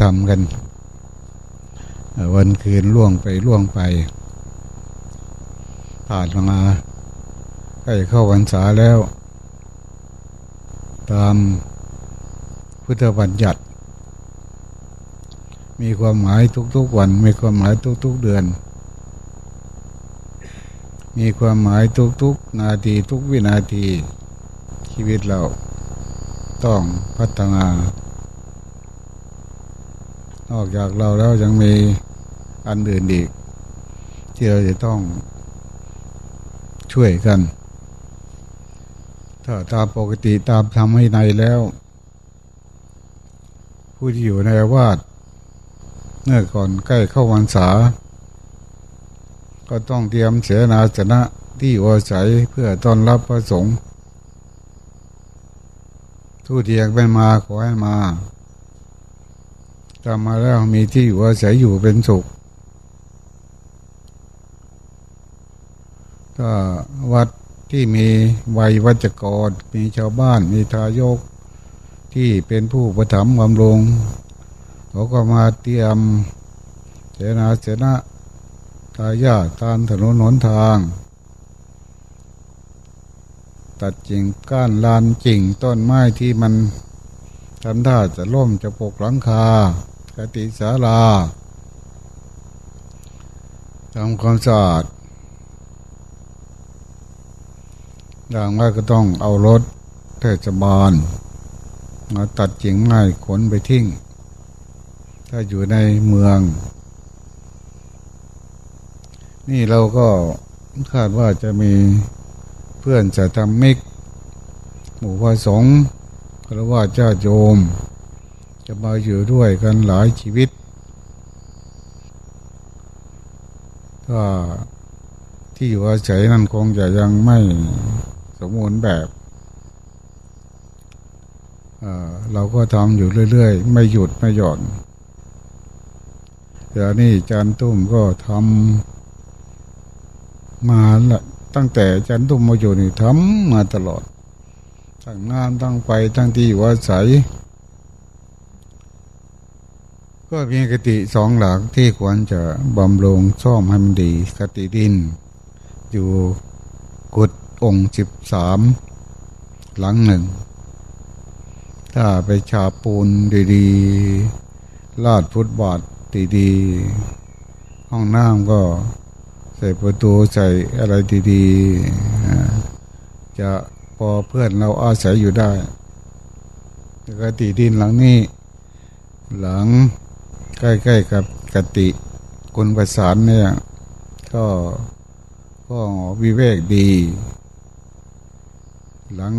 ทำกัน วันคืนล่วงไปล่วงไป ผ่านมาใกล้เข้าวันษาแล้ว ตามพุทธบัญญัติ มีความหมายทุกๆวัน มีความหมายทุกๆเดือน มีความหมายทุกๆนาทีทุกวินาทีชีวิตเราต้องพัฒนา นอกจากเราแล้วยังมีอันอื่นอีก ที่เราจะต้องช่วยกัน ถ้าตามปกติตามทำให้ในแล้ว ผู้ที่อยู่ในวาดเมื่อก่อนใกล้เข้าวันษา ก็ต้องเตรียมเสนาสนะที่อาศัยเพื่อต้อนรับพระสงฆ์ทูตเทียงไปมาขอให้มา ทำมาแล้วมีที่อยู่อาศัยอยู่เป็นสุข ก็วัดที่มีวัยวัจกร มีชาวบ้านมีทายกที่เป็นผู้ประถมบำรุงเขาก็มาเตรียมเสนาเสนะทายาตามถนนหนทาง ตัดจริงก้านลานจริงต้นไม้ที่มันทำท่าจะล่มจะปกหลังคา กติสาลาทำความสะอาดอย่างว่าก็ต้องเอารถเทศบาลมาตัดจิงไม้ขนไปทิ้ง ถ้าอยู่ในเมือง นี่เราก็คาดว่าจะมีเพื่อนจะทำมิก หมู่พระสงฆ์หรือว่าเจ้าโยม จะมาอยู่ด้วยกันหลายชีวิตก็ที่อยู่อาศัยนั่นคงจะยังไม่สมบูรณ์แบบเราก็ทำอยู่เรื่อยๆ ไม่หยุดไม่หย่อนเดี๋ยวนี้จันตุ้มก็ทำมาละตั้งแต่จันตุ้มมาอยู่นี่ทำมาตลอดทั้งงานทั้งไปทั้งที่อยู่อาศัย ก็มีกติสองหลักที่ควรจะบำรุงซ่อมให้มันดีกติดิน อยู่กุดองค์สิบสามหลังหนึ่ง ถ้าไปชาปูนดีๆ ลาดฟุตบาทดีๆ ห้องน้ำก็ใส่ประตูใส่อะไรดีๆ จะพอเพื่อนเราอาศัยอยู่ได้กติดินหลังนี้ หลัง ใกล้ๆกับกติกุลประสานเนี่ย ก็ก็วิเวกดี หลัง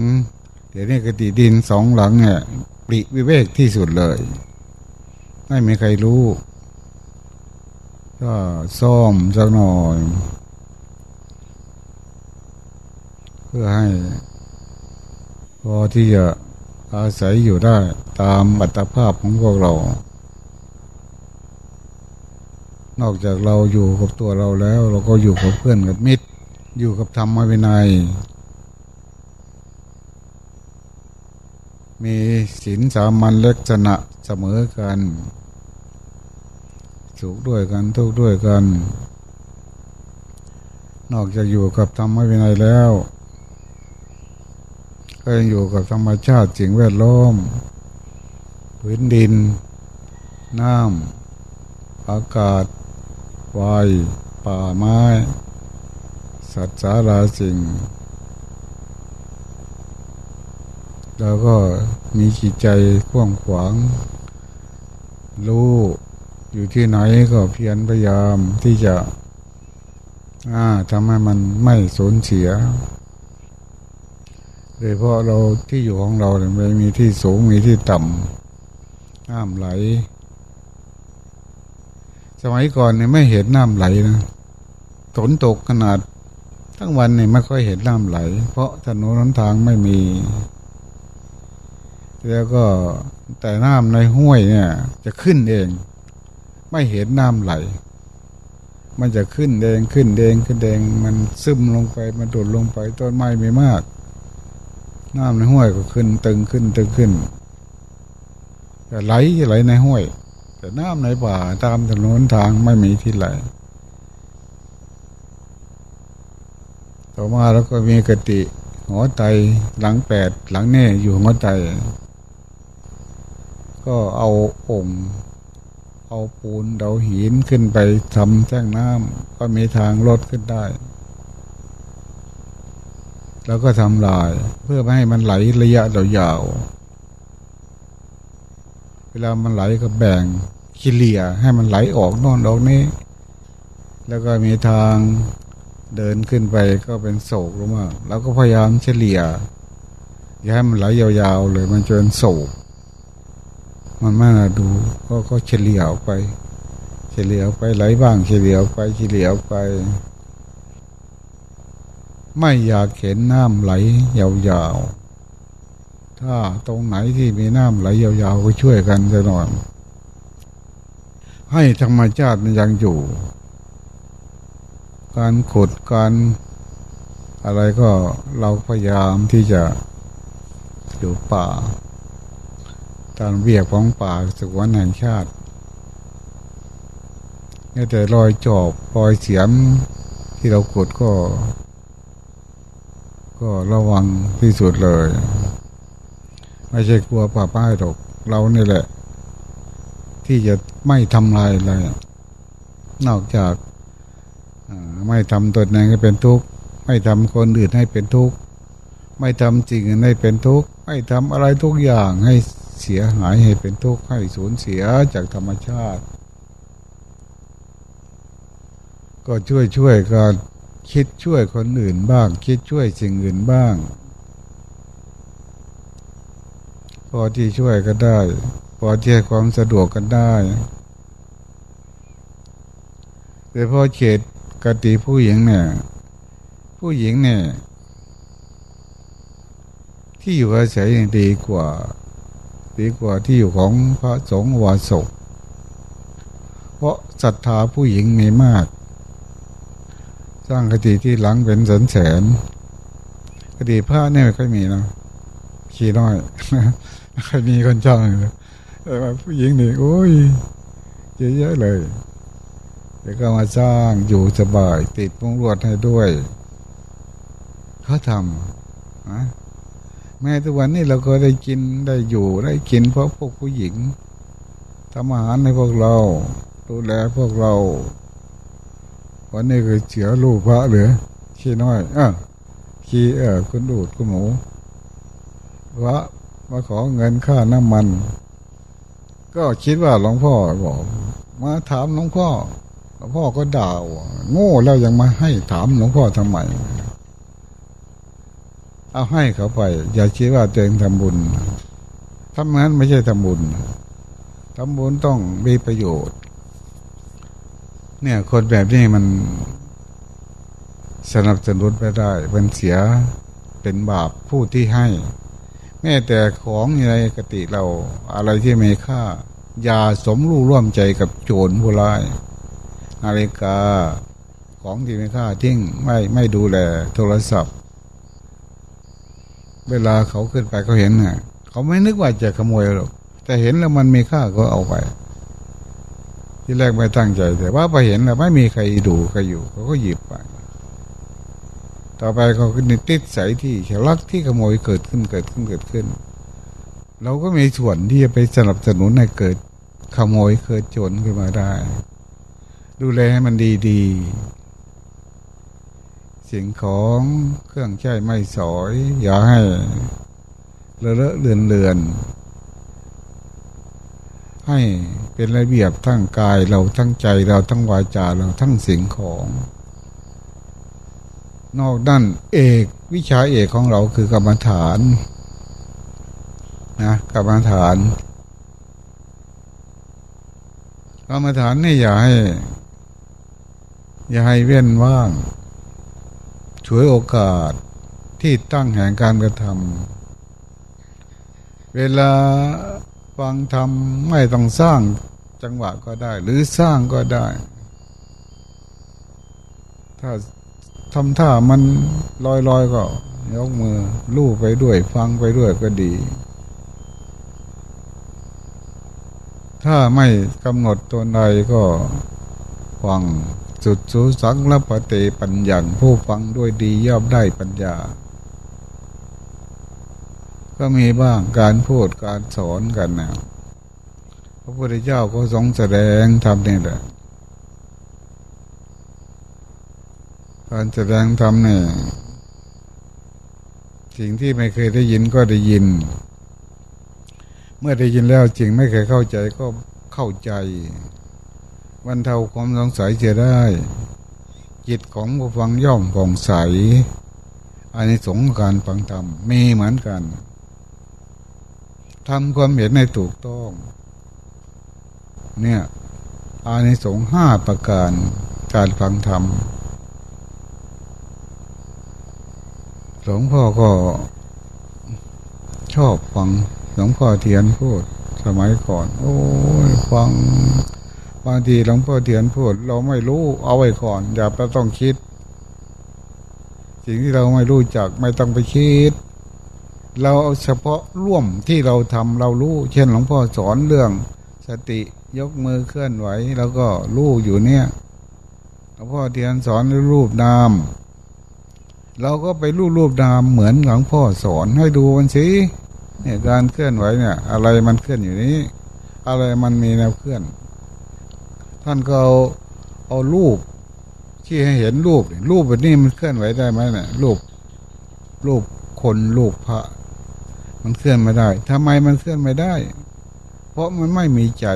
เดี๋ยวนี้กติดินสองหลังเนี่ยปริวิเวกที่สุดเลย ไม่มีใครรู้ ก็ซ่อมสักหน่อย เพื่อให้ พอที่จะอาศัยอยู่ได้ตามอัตภาพของพวกเรา นอกจากเราอยู่กับตัวเราแล้ว เราก็อยู่กับเพื่อนกับมิตร อยู่กับธรรมวินัยมีศีลสามัญลักษณะเสมอกันสุขด้วยกันทุกข์ด้วยกัน นอกจากอยู่กับธรรมวินัยแล้วก็ยังอยู่กับธรรมชาติสิ่งแวดล้อมพื้นดิน น้ำอากาศ ไฟป่าไม้ สัตว์สาราสิ่ง แล้วก็มีจิตใจกว้างขวาง รู้อยู่ที่ไหนก็เพียรพยายามที่จะทำให้มันไม่สูญเสียโดยเพราะเราที่อยู่ของเราเนี่ยม่มีที่สูงมีที่ต่ำน้ำไหล สมัยก่อนเนี่ยไม่เห็นน้ำไหลนะฝนตกขนาด ทั้งวันเนี่ยไม่ค่อยเห็นน้ำไหล เพราะถนนหนทางไม่มี แล้วก็แต่น้ำในห้วยเนี่ย จะขึ้นเอง ไม่เห็นน้ำไหล มันจะขึ้นเองขึ้นเองขึ้นเองมันซึมลงไปมันดูดลงไปต้นไม้ไม่มาก น้ำในห้วยก็ขึ้น ตึงขึ้นตึงขึ้นแต่ไหลไหลในห้วย แต่น้ำในป่าตามถนนทางไม่มีที่ไหลต่อมาแล้วก็มีกติหัวใจหลังแปดหลังแน่อยู่หัวใจก็เอาองค์เอาปูนเดาหินขึ้นไปทำแจ้งน้ำก็มีทางลดขึ้นได้ แล้วก็ทำลาย เพื่อไม่ให้มันไหลระยะยาว เวลามันไหลก็แบ่งคิเลียให้มันไหลออกนอนออกนี้ แล้วก็มีทางเดินขึ้นไปก็เป็นโศกลงมาแล้วก็พยายามเฉลี่ยอย่าให้มันไหลยาวๆเลยมันจนโศก มันไม่น่าดูก็ก็เฉลี่ยออกไป เฉลี่ยออกไปไหลบ้างเฉลี่ยออกไปเฉลี่ยออกไป ไม่อยากเห็นน้ำไหลยาวๆ ถ้าตรงไหนที่มีน้ำไหลยาวๆก็ช่วยกันจะหน่อยให้ธรรมชาติมันยังอยู่ การขุดการอะไรก็เราพยายามที่จะอยู่ป่า ตามเบียกของป่าสุวรรณแห่งชาตินี่แต่รอยจอบรอยเสียมที่เราขุดก็ ก็ระวังที่สุดเลย ไม่ใช่กลัวป่าป้ายหรอกเรานี่แหละ ที่จะไม่ทำลายอะไรนอกจากไม่ทำตนเองให้เป็นทุกข์ไม่ทำคนอื่นให้เป็นทุกข์ไม่ทำจริงให้เป็นทุกข์ไม่ทำอะไรทุกอย่างให้เสียหายให้เป็นทุกข์ให้สูญเสียจากธรรมชาติ ก็ช่วยช่วยกันคิดช่วยคนอื่นบ้าง คิดช่วยสิ่งอื่นบ้าง พอที่ช่วยก็ได้ พอที่ให้ความสะดวกกันได้แต่พอเขตกติผู้หญิงเนี่ย ผู้หญิงเนี่ย ที่อยู่อาศัยดีกว่า ดีกว่าที่อยู่ของพระสงฆ์วาสกเพราะศรัทธาผู้หญิงมีมาก สร้างคติที่หลังเป็นแสนแสนคติพระเนี่ยไม่ค่อยมีนะขี้น้อย มีคนจ้างแต่ว่าผู้หญิงนี่โอ้ยเยอะๆเลยเดี๋ยวก็มาสร้างอยู่สบายติดมุงรวดให้ด้วย เขาทำนะแม้ทุกวันนี้เราก็ได้กินได้อยู่ได้กินเพราะพวกผู้หญิงทำอาหารให้พวกเรา ดูแลพวกเรา วันนี้คือเฉียลูกพระเหลือขี้น้อยอะขี้เออคุณดูดคุณหมูพระ มาขอเงินค่าน้ำมัน ก็คิดว่าหลวงพ่อบอก มาถามหลวงพ่อหลวงพ่อก็ด่าวโง่แล้วยังมาให้ถามหลวงพ่อทำไมเอาให้เขาไป อย่าคิดว่าตัวเองทำบุญทำงั้นไม่ใช่ทำบุญทำบุญต้องมีประโยชน์ เนี่ยคนแบบนี้มันสนับสนุนไปได้เป็นเสียเป็นบาปผู้ที่ให้ แม้แต่ของในกติเราอะไรที่มีค่าอย่าสมรู้ร่วมใจกับโจรผู้ร้ายนาฬิกาของที่มีค่าทิ้งไม่ไม่ดูแลโทรศัพท์ เวลาเขาขึ้นไปเขาเห็นน่ะเขาไม่นึกว่าจะขโมยหรอกแต่เห็นแล้วมันมีค่าก็เอาไป ที่แรกไม่ตั้งใจแต่ว่าไปเห็นแล้วไม่มีใครดูใครอยู่เขาก็หยิบไป ต่อไปเขาก็นิติดใสที่ฉลักที่ขโมยเกิดขึ้นเกิดขึ้นเกิดขึ้น เราก็มีส่วนที่จะไปสนับสนุนให้เกิดขโมยเกิดโจรขึ้นมาได้ ดูแลให้มันดีๆสิ่งของเครื่องใช้ไม่สอย อย่าให้เลอะเลอะเลือนเลือนให้เป็นระเบียบทั้งกายเราทั้งใจเราทั้งวาจาเราทั้งสิ่งของ นอกด้านเอกวิชาเอกของเราคือกรรมฐานนะกรรมฐานกรรมฐานนี่อย่าให้ อย่าให้เว้นว่างช่วยโอกาสที่ตั้งแห่งการกระทำเวลาฟังทำไม่ต้องสร้างจังหวะก็ได้ หรือสร้างก็ได้ ถ้า ทำท่ามันลอยๆก็ ยกมือลู่ไปด้วย ฟังไปด้วยก็ดี ถ้าไม่กำหนดตัวใดก็ฟังสุดสูสังละปเตปัญญาผู้ฟังด้วยดีย่อมได้ปัญญา ก็มีบ้างการพูดการสอนกันนะพระพุทธเจ้าก็ทรงแสดงทำนี่แหละ การแสดงธรรมเนี่ยสิ่งที่ไม่เคยได้ยินก็ได้ยิน เมื่อได้ยินแล้วจริงไม่เคยเข้าใจก็เข้าใจวันเทาความสงสัยจะได้ จิตของผู้ฟังย่อมผ่องใสอันนี้สงการฟังธรรมมีเหมือนกันทำความเห็นในถูกต้อง เนี่ยอานิสงส์ห้าประการการฟังธรรม หลวงพ่อก็ชอบฟังหลวงพ่อเทียนพูดสมัยก่อน โอ้ยฟังบางทีหลวงพ่อเทียนพูด เราไม่รู้เอาไว้ก่อน อย่าไปต้องคิด สิ่งที่เราไม่รู้จักไม่ต้องไปคิด เราเอาเฉพาะร่วมที่เราทำเรารู้ เช่นหลวงพ่อสอนเรื่อง สติยกมือเคลื่อนไหว แล้วก็รู้อยู่เนี่ยหลวงพ่อเทียนสอนรูปนาม เราก็ไปรูปรูปนามเหมือนหลวงพ่อสอนให้ดูมันสิเนี่ยการเคลื่อนไหวเนี่ย อะไรมันเคลื่อนอยู่นี้ อะไรมันมีแนวเคลื่อน ท่านก็เอาเอารูปที่ให้เห็นรูปรูปแบบนี้มันเคลื่อนไหวได้ไหมเนี่ยรูป รูปคนรูปพระ มันเคลื่อนไม่ได้ทำไมมันเคลื่อนไม่ได้ เพราะมันไม่มีใจ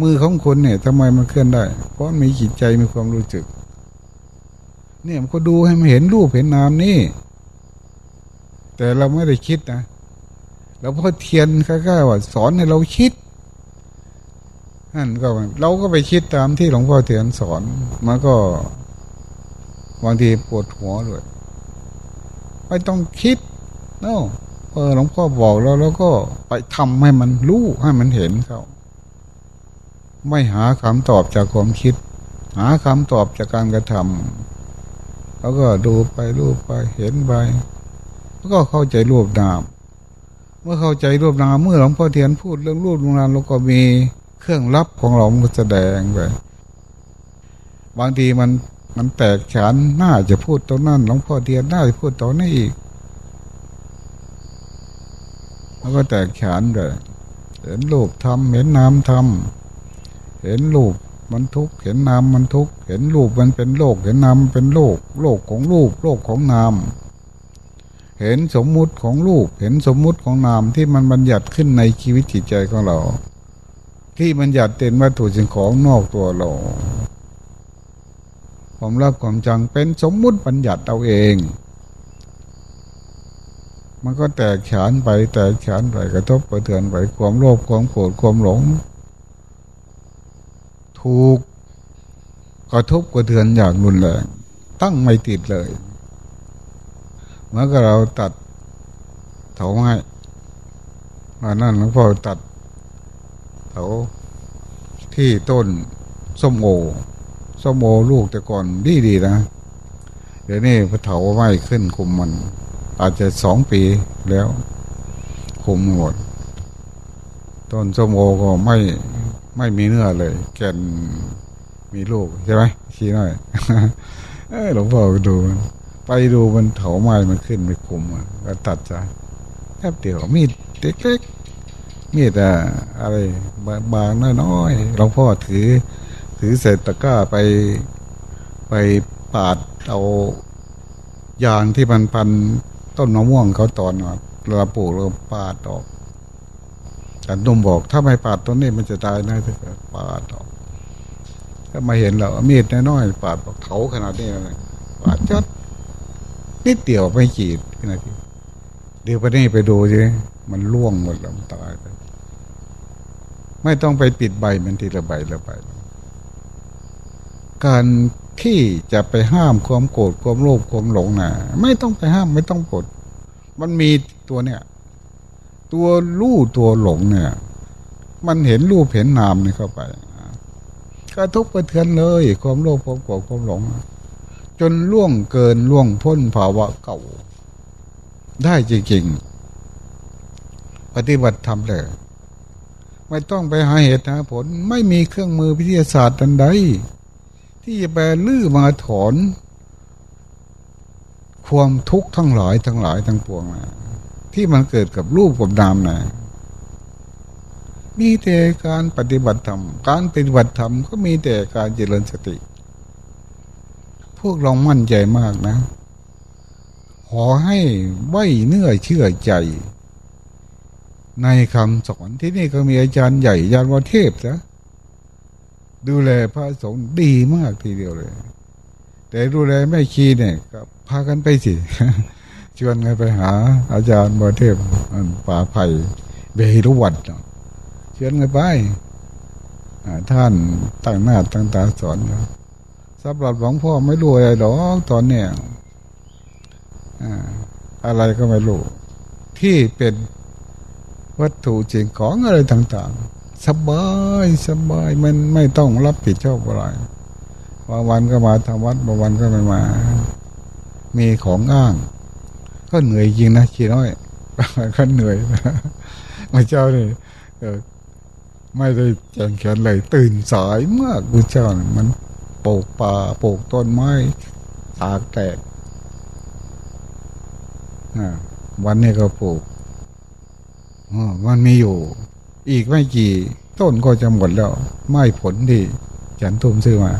มือของคนเนี่ยทำไมมันเคลื่อนได้ เพราะมีจิตใจมีความรู้สึก เนี่ยมันก็ดูให้มันเห็นรูปเห็นนามนี่ แต่เราไม่ได้คิดนะเราพอเทียนค่าๆว่าสอนให้เราคิดนั่นก็เราก็ไปคิดตามที่หลวงพ่อเทียนสอนมันก็บางทีปวดหัวเลยไม่ต้องคิดเนาะเออหลวงพ่อบอกแล้วแล้วก็ไปทำให้มันรู้ให้มันเห็นเขาไม่หาคำตอบจากความคิด หาคำตอบจากการกระทำ แล้วก็ดูไปรูปไปเห็นไปแล้วก็เข้าใจรูปนาม เมื่อเข้าใจรูปนามเมื่อหลวงพ่อเทียนพูดเรื่องรูปนามเราก็มีเครื่องรับของเราแสดงไปบางทีมันมันแตกฉานน่าจะพูดตรงนั้นหลวงพ่อเทียนน่าจะพูดตรงนี้อีก แล้วก็แตกฉานเลยเห็นรูปทำเห็นนามทำเห็นรูป มันทุกข์เห็นนามมันทุกข์เห็นรูปมันเป็นโลก เห็นนามเป็นโลก โลกของรูป โลกของนาม เห็นสมมุติของรูป เห็นสมมุติของนามที่มันบัญญัติขึ้นในชีวิตจิตใจของเรา ที่บัญญัติเป็นวัตถุสิ่งของนอกตัวเราความรักความจังเป็นสมมุติบัญญัติเอาเอง มันก็แตกฉานไปแตกฉานไปกระทบกระเทือนไปความโลภความโกรธความหลง ถูกกระทบกระเทือนอย่างรุนแรง ตั้งไม่ติดเลยเมื่อเราตัดเถาไม้มานั่นหลวงพ่อตัดเถาที่ต้นส้มโอส้มโอลูกแต่ก่อนดีดีนะ เดี๋ยวนี้พอเถาไม้ขึ้นคุมมัน อาจจะสองปีแล้วคุมหมด ต้นส้มโอก็ไม่ ไม่มีเนื้อเลย แก่นมีลูกใช่ไหมชี้หน่อยหลวงพ่อไปดูไปดูมันเถาไม้มันขึ้นไปคุมก็ตัดจ้ะแค่เดียวมีดเล็กๆมีดอะไรบางๆน้อยๆหลวงพ่อถือ ถือเศษตะก้าไปไปปาดเอายางที่มันพันต้นมะม่วงเขาตอนเราปลูกเราปาดออก แต่นุ่มบอกถ้าไม่ปาดต้นนี้มันจะตายนะถ้าปาดออกถ้ามาเห็นเรามีดน้อยๆปาดเขาขนาดนี้เลยปาดจัดนิดเดียวไม่ขีดนาทีเดี๋ยวไปนี่ไปดูสิมันล่วงหมดแล้วตายไปไม่ต้องไปปิดใบมันทีละใบละใบการที่จะไปห้ามความโกรธความโลภความหลงนะ่ะ ไม่ต้องไปห้ามไม่ต้องกด มันมีตัวเนี่ย ตัวรู้ตัวหลงเนี่ย มันเห็นรูปเห็นนามนี่เข้าไปกระทบกระเทือนเลย ความโลภความโกรธความหลง จนล่วงเกินล่วงพ้นภาวะเก่า ได้จริงๆ ปฏิบัติทำเลย ไม่ต้องไปหาเหตุหาผล ไม่มีเครื่องมือวิทยาศาสตร์อันใด ที่จะไปลื้อมาถอน ความทุกข์ทั้งหลายทั้งหลายทั้งปวงนะ ที่มันเกิดกับรูปกับนามนะมีแต่การปฏิบัติธรรม การปฏิบัติธรรมก็มีแต่การเจริญสติ พวกเรามั่นใจมากนะ ขอให้ไว้เนื้อเชื่อใจ ในคำสอนที่นี่ก็มีอาจารย์ใหญ่ยานวเทพนะดูแลพระสงฆ์ดีมากทีเดียวเลย แต่ดูแลไม่คีเนี่ยก็พากันไปสิ ชวนกันไปหา อาจารย์บอเทพป่าไผ่เบรุวัดเชิญกันไปท่านตั้งหน้าตั้งตาสอนสำหรับหลวงพ่อไม่รู้อะไรหรอกตอนเนี้ยอะไรก็ไม่รู้ ที่เป็นวัตถุจริงของอะไรต่างๆ สบายสบายมันไม่ต้องรับผิดชอบอะไรบางวันก็มาทำวัดบางวันก็ไม่มา มีของอ้าง ก็เหนื่อยจริงนะขี้น้อยก็เหนื่อยมาเจ้านี่ไม่ได้แจงแขนเลยตื่นสายมากพระเจ้ามันปลูกป่าปลูกต้นไม้ตากแตกวันนี้ก็ปลูกมันมีอยู่ อีกไม่กี่ต้นก็จะหมดแล้ว ไม่ผลที่ฉันทุ่มซื้อมา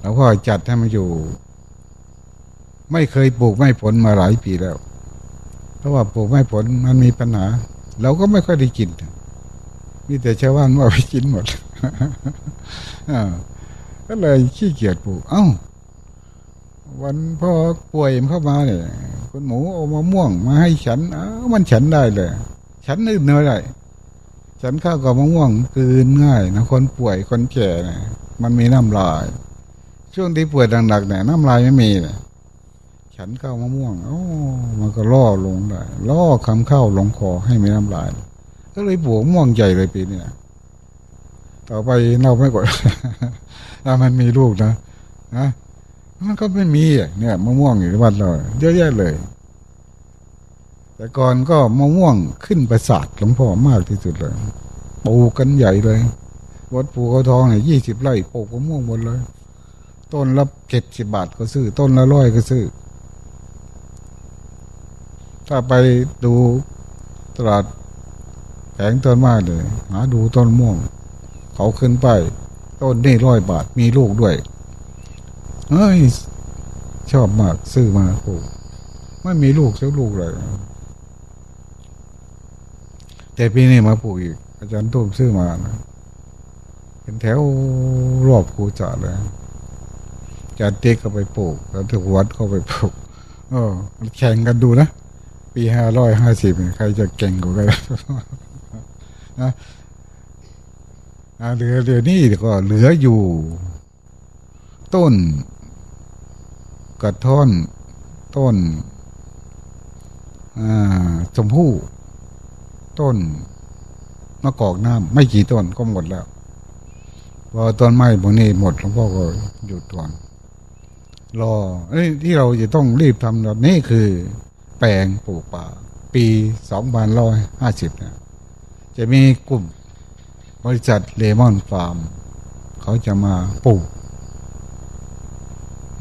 แล้วก็จัดให้มันอยู่ ไม่เคยปลูกไม่ผลมาหลายปีแล้ว เพราะว่าปลูกไม่ผลมันมีปัญหา เราก็ไม่ค่อยได้กินมีแต่ชาวบ้านว่าไปกินหมดก็เลยขี้เกียจปลูก เอ้า วันพ่อป่วยเข้ามาเนี่ยคุณหมูเอามาม่วงมาให้ฉัน เอ้ามันฉันได้เลย ฉันนึกเนื้อได้ฉันข้าวกับมะม่วงกืนง่ายนะคนป่วยคนแก่เนี่ยมันมีน้ำลาย ช่วงที่ป่วยดังๆเนี่ยน้ำลายไม่มีเลย ฉันข้าวมะม่วงโอ้มันก็ล่อลงได้ล่อคำเข้าลงคอให้มีน้ำลาย ก็เลยปวดม่วงใหญ่เลยปีนี้ต่อไปเราไม่กอดถ้ามันมีลูกนะนะมันก็ไม่มีเนี่ยมะม่วงอยู่ที่วัดเราเยอะแยะเลย แต่ก่อนก็มะม่วงขึ้นประสาทหลวงพ่อมากที่สุดเลยปลูกกันใหญ่เลยวัดปูเขาทองเนี่ยยี่สิบไร่ปลูกมะม่วงหมดเลย ต้นละเจ็ดสิบบาทก็ซื้อ ต้นละร้อยก็ซื้อ ถ้าไปดูตลาดแผงต้นมากเลย หาดูต้นม่วง เขาขึ้นไป ต้นนี่ร้อยบาท มีลูกด้วยเฮ้ย ชอบมากซื้อมาปลูกไม่มีลูกเสักลูกเลย แต่ปีนี้มาปลูกอีก อาจารย์ตุ้มซื้อมานะเป็นแถวรอบคูจ่าเลยอาจารย์เต็กก็ไปปลูกแล้วถึงวัดก็ไปปลูกเออแข่งกันดูนะ ปีห้าร้อยห้าสิบใครจะเก่งกว่ากันนะเหลือเหลือนี่ก็เหลืออยู่ ต้น กระท่อน ต้นชมพู่ต้นมะกอกน้ำไม่กี่ต้นก็หมดแล้วพอต้นไม้พวกนี้หมดหลวงพ่อก็หยุดก่อนรอที่เราจะต้องรีบทำแบบนี้คือ ลงปลูกป่า ปีสองพันร้อยห้าสิบเนี่ยจะมีกลุ่มบริษัทเลมอนฟาร์ม เขาจะมาปลูก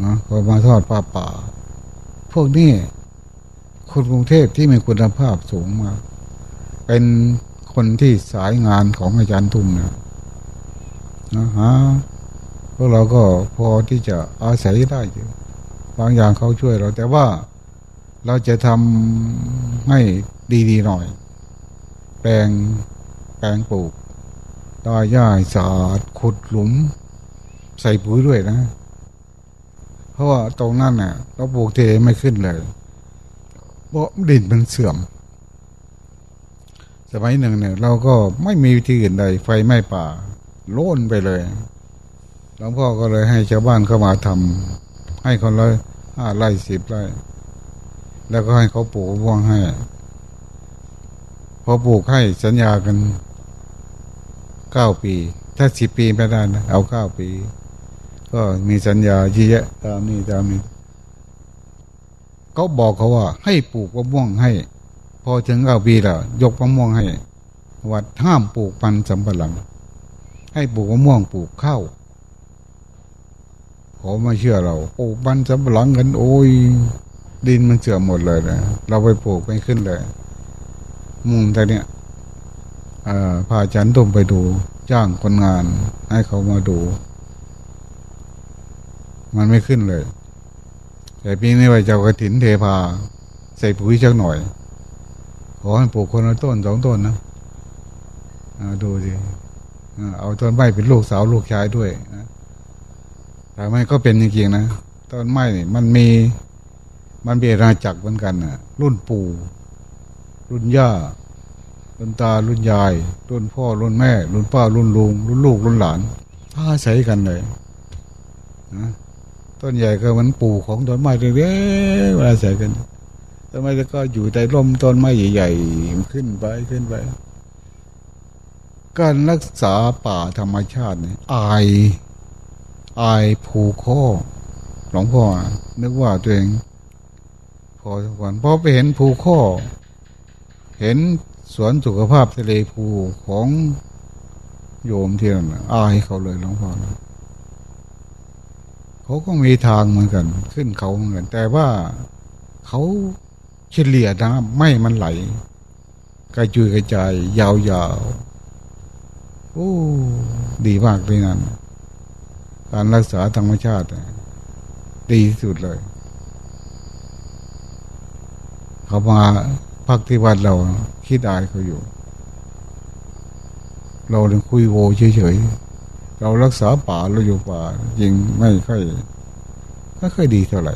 นะเขามาทอดปลาป่า พวกนี้คนกรุงเทพที่มีคุณภาพสูงมาก เป็นคนที่สายงานของอาจารย์ทุ่มนะนะฮะพวกเราก็พอที่จะอาศัยได้อยู่บางอย่างเขาช่วยเราแต่ว่า เราจะทำให้ดีๆหน่อย แปลงแปลงปลูกตาหญ้าสาดขุดหลุม ใส่ปุ๋ยด้วยนะ เพราะว่าตรงนั้นเน่ะเราปลูกเทไม่ขึ้นเลยเพราะดินมันเสื่อม สมัยหนึ่งเนี่ย เราก็ไม่มีวิธีอื่นใด ไฟไหม้ป่าโล่นไปเลยหลวงพ่อก็เลยให้ชาวบ้านเข้ามาทำให้คนละห้าไร่สิบไร่ แล้วก็ให้เขาปลูกม่วงให้พอปลูกให้สัญญากันเก้าปี ถ้าสิบปีไม่ได้นะเอาเก้าปี ก็มีสัญญาเยอะตามนี้ตามนี้เขาบอกเขาว่า ให้ปลูกมะม่วงให้ พอถึงเก้าปีแล้วยกมะม่วงให้ วัดห้ามปลูกปันสำปะหลัง ให้ปลูกมะม่วงปลูกข้าวเขาไม่เชื่อเราปลูกปันสำปะหลังกันโอ้ย ดินมันเสื่อมหมดเลยนะเราไปปลูกไม่ขึ้นเลย มุงแต่เนี้ยพาจันตุ่มไปดู จ้างคนงานให้เขามาดู มันไม่ขึ้นเลย แต่ปีนี้ว่าเจ้ากระถินเทพา ใส่ปุ๋ยชักหน่อย ขอให้ปลูกคนละต้นสองต้นนะดูสิเอาต้นไม้เป็นลูกสาวลูกชายด้วยนะแต่ไม่ก็เป็นจริงๆนะต้นไม้นี่มันมี มันเป็นราจักรเหมือนกันนะรุ่นปู่ รุ่นย่า รุ่นตา รุ่นยาย รุ่นพ่อ รุ่นแม่ รุ่นป้า รุ่นลุง รุ่นลูก รุ่นหลานอาศัยกันเลยนะต้นใหญ่ก็มันปู่ของต้นไม้เล็กๆอาศัยกันต้นไม้แล้วก็อยู่ใต้ร่มต้นไม้ใหญ่ๆขึ้นไปขึ้นไป การรักษาป่าธรรมชาติเนี่ยอายอายผูข้อหลวงพ่อนึกว่าตัวเอง พอสมควรพอไปเห็นภูข้อ เห็นสวนสุขภาพทะเลภูของโยมที่นั่นอายเขาเลยหลวงพ่อเขาก็มีทางเหมือนกัน ขึ้นเขาเหมือนกัน แต่ว่าเขาเฉลี่ยน้ำไม่มันไหลกระจุยกระจาย ยาวๆ โอ้ ดีมากเลยนั่นการรักษาธรรมชาติ ดีที่สุดเลย เขามาพักที่วัดเราคิดอายเขาอยู่ เราเลยคุยโวเฉยๆเรารักษาป่าเราอยู่ป่ายิงไม่ค่อยไม่ค่อยดีเท่าไหร่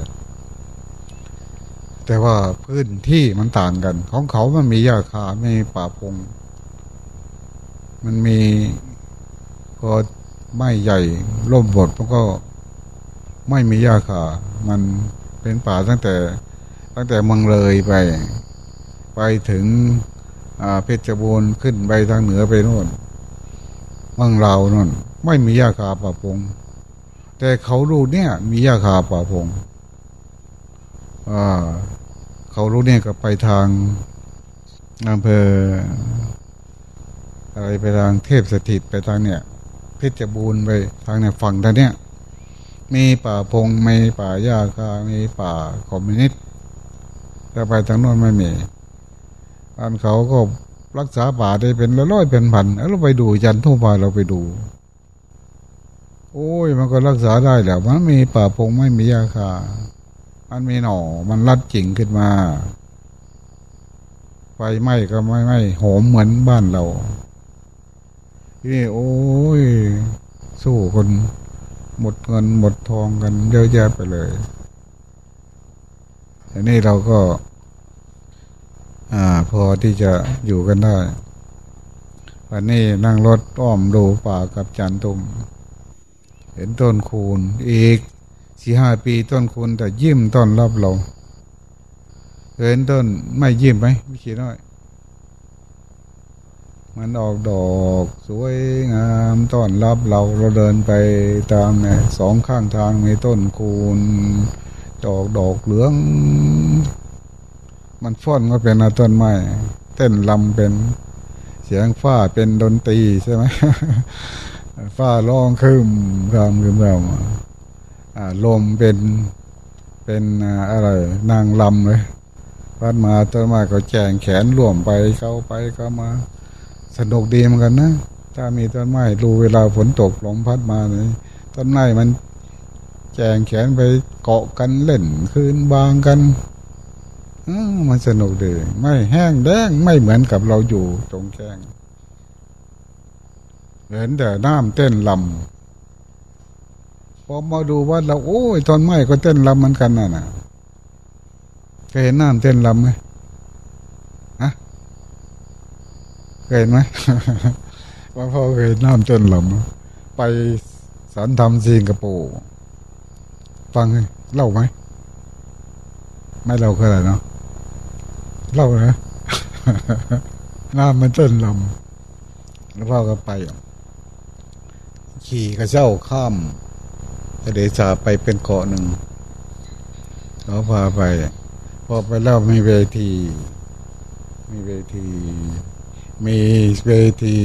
แต่ว่าพื้นที่มันต่างกัน ของเขามันมีหญ้าคาไม่มีป่าพง มันมีก็ไม่ใหญ่ร่มบดมันก็ไม่มีหญ้าคามันเป็นป่าตั้งแต่ ตั้งแต่เมืองเลยไป ไปถึงเพชรบูรณ์ขึ้นไปทางเหนือไปโน่นเมืองเราโน่นไม่มียาคาป่าพง แต่เขารู้เนี่ย มียาคาป่าพงเขารู้เนี่ยก็ไปทางอำเภออะไรไปทางเทพสถิตไปทางเนี่ยเพชรบูรณ์ไปทางเนี่ยฝั่งทางเนี้ยมีป่าพงมีป่าหญ้าคามีป่าคอมมิวนิสต์ แต่ไปทางโน้นไม่มีอันเขาก็รักษาป่าได้เป็นร้อยเป็นพันเราไปดูจันทุ่งป่าเราไปดู โอ้ยมันก็รักษาได้แหละมันมีป่าพงไม่มียาคามันมีหน่อ มันรัดจริงขึ้นมา ไฟไหม้ก็ไม่ไหม้หอมเหมือนบ้านเรานี่โอ้ย สู้คนหมดเงินหมดทองกันเยอะแยะไปเลย อันนี้เราก็ อ่า พอที่จะอยู่กันได้ วันนี้นั่งรถอ้อมดูป่ากับจันตุม เห็นต้นคูณอีกสี่ห้าปีต้นคูณแต่ยิ้มต้อนรับเราเห็นต้นไม่ยิ้มไหมไม่คิดน้อย มันออกดอกสวยงามต้อนรับเราเราเดินไปตามเนี่ยสองข้างทางมีต้นคูณ ดอกดอกเหลือง มันฟ้อนก็เป็นต้นไม้เต้นลำเป็นเสียงฟ้าเป็นดนตรีใช่ไหมฟ้าร้องคืมรำคืมรำลมเป็นเป็นอะไรนางลำเลยพัดมาต้นไม้ก็แจงแขนร่วมไปเข้าไปเข้ามาสนุกดีเหมือนกันนะถ้ามีต้นไม้ดูเวลาฝนตกลมพัดมาเลยต้นไม้มัน แจงแขนไปเกาะกันเล่นคืนบางกันมันสนุกดีไม่แห้งแดงไม่เหมือนกับเราอยู่ตรงแจ้งเห็นแต่น้ำเต้นลำพอมาดูว่าเราโอ้ยตอนไม้ก็เต้นลำเหมือนกันน่ะนะเคยเห็นน้ำเต้นลำไหมฮะเคยเห็นไหมว่าพ่อเคยน้ำเต้นลำไปสันทำสิงคโปร์ ฟังเล่าไหม ไม่เล่าก็ได้เนาะเล่านะน้ำมันเต้นลำแล้วพ่อก็ไป ขี่กระเจ้าข้ามทะเลสาไปเป็นเกาะหนึ่งเขาพาไป พอไปแล้วมีเวที มีเวที มีเวที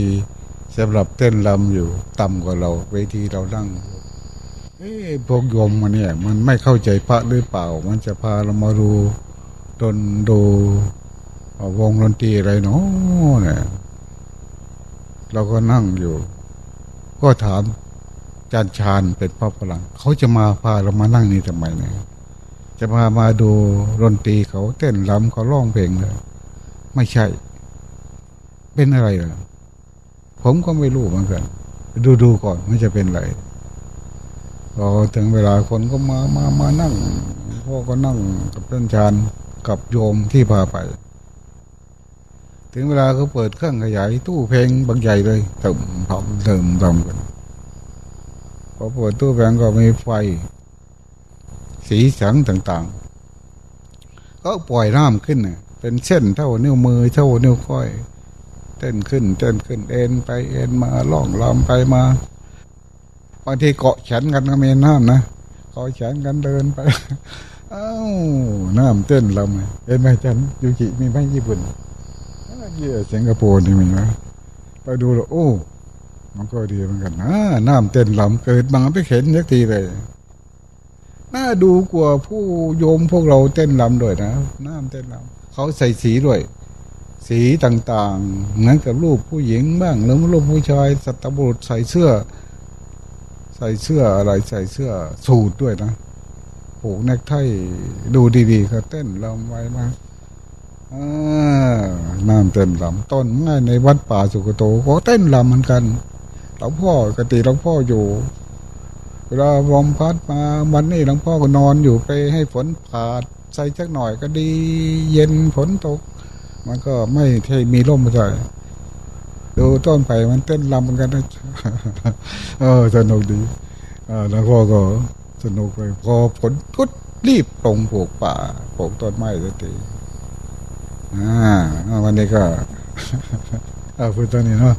สำหรับเต้นลำอยู่ ต่ำกว่าเรา เวทีเรานั่ง เอ้พวกโยมมันเนี่ย มันไม่เข้าใจพระหรือเปล่า มันจะพาเรามาดูดนดูวงดนตรีอะไรเนาะเนี่ยเราก็นั่งอยู่ ก็ถามจานชาญเป็นพ่อพลัง เขาจะมาพาเรามานั่งนี่ทำไมเนี่ยจะพามาดูดนตรีเขาเต้นรำเขาร้องเพลงเลยไม่ใช่ เป็นอะไรล่ะผมก็ไม่รู้เหมือนกัน ดูดูก่อนไม่จะเป็นอะไร พอถึงเวลาคนก็มามามานั่งพ่อก็นั่งกับเพื่อนชานกับโยมที่พาไป ถึงเวลาเขาเปิดเครื่องขยายตู้เพลงบางใหญ่เลยเติมทำเติมทำกันพอเปิดตู้เพลงก็มีไฟ สีสังต่างๆ ก็ปล่อยน้ำขึ้นเน่ยเป็นเส้นเท่านิ้วมือเท่านิ้วก้อย เต้นขึ้นเต้นขึ้นเอ็นไปเอ็นมาล่องลำไปมา บางทีเกาะฉันกันก็มีน้ำนะเกาะฉันกันเดินไปเอ้าน้ำเต้นลำเห็นไหมจันยูจิมีไหมญี่ปุ่นเยี่ยสิงคโปร์นี่มีนะไปดูแล้วโอ้ มันก็ดีเหมือนกันนะน้ำเต้นลำเกิดมาไม่เห็นสักทีเลยน่าดูกว่าผู้โยมพวกเราเต้นลำด้วยนะน้ำเต้นลำเขาใส่สีด้วย สีต่างๆเหมือนกับรูปผู้หญิงบ้างหรือรูปผู้ชายสัตบุรุษใส่เสื้อ ส่เสื้ออะไรใส่เสื้อสูทด้วยนะผูกเนคไทดูดีๆเขาเต้นลำไว้มาน้ำเต้นลำต้นง่ายในวัดป่าสุกโตก็เต้นลำเหมือนกันหลวงพ่อกติหลวงพ่ออยู่เวลาวอมพัดมาวันนี้หลวงพ่อก็นอนอยู่ไปให้ฝนผ่าใส่สักหน่อยก็ดี เย็นฝนตก มันก็ไม่ใช่มีร่มใจ ดูต้นไผ่มันเต้นลำเหมือนกันนะเออสนุกดีอ่าแล้วพ่อก็สนุกไปพอผลพุดรีบลงปลูกป่าปลูกต้นไม้สักทีอ่าวันนี้ก็ เอาพูดตอนนี้เนาะ